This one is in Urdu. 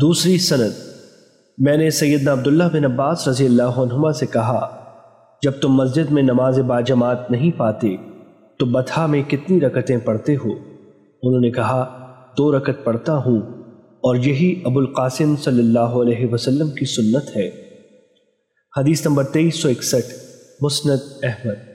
دوسری سند۔ میں نے سیدنا عبداللہ بن عباس رضی اللہ عنہما سے کہا، جب تم مسجد میں نماز باجماعت نہیں پاتے، تو بتھا میں کتنی رکتیں پڑھتے ہو؟ انہوں نے کہا، دو رکت پڑھتا ہوں، اور یہی ابو القاسم صلی اللہ علیہ وسلم کی سنت ہے۔ حدیث نمبر تیئیس سو اکسٹھ، مسند احمد۔